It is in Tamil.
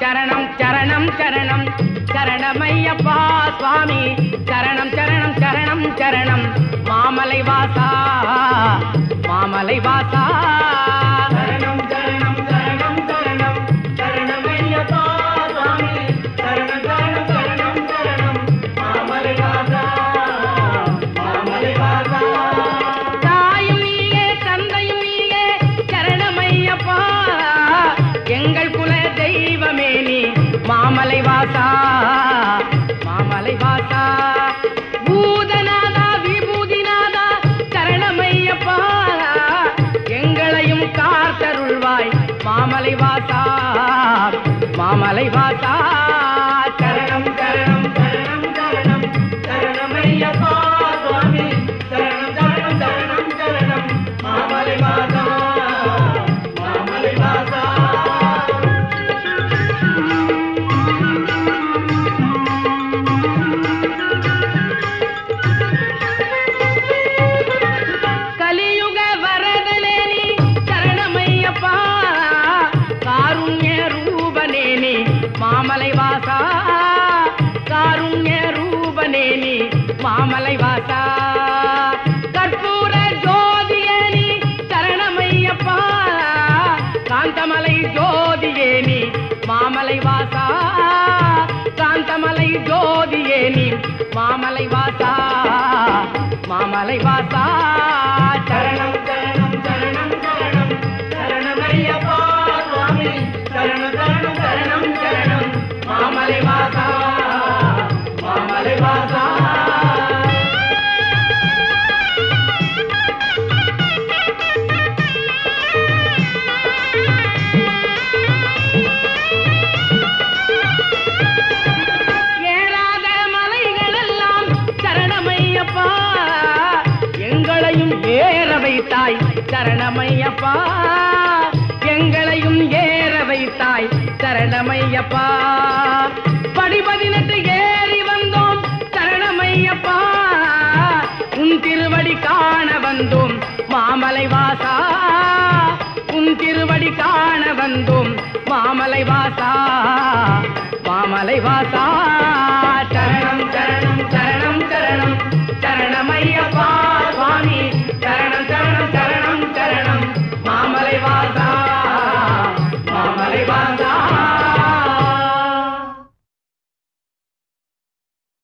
சரணம் சரணம் சரணம். சரணமையப்பா சுவாமி. சரணம் சரணம் சரணம் சரணம். மாமலை வாசா மாமலை வாசா. மாமலை வாசா பூதநாதா விபூதிநாதா சரணமையப்பா. எங்களையும் காத்தருள்வாய் மாமலை வாசா மாமலை வாசா. மாமலை வாசா காருண்ய ரூபனே நீ மாமலை வாசா கற்பூர ஜோதியே நீ சரணமையப்பா காந்தமலை ஜோதியே நீ மாமலை வாசா காந்தமலை ஜோதியே நீ மாமலை வாசா மாமலை வாசா ஏற வைத்தாய் சரணமையப்பா. எங்களையும் ஏற வைத்தாய் சரணமையப்பா. படி பதினெட்டு ஏறி வந்தோம் சரணமையப்பா. உன் திருவடி காண வந்தோம் மாமலை வாசா. உன் திருவடி காண வந்தோம் மாமலை வாசா. மாமலை வாசா.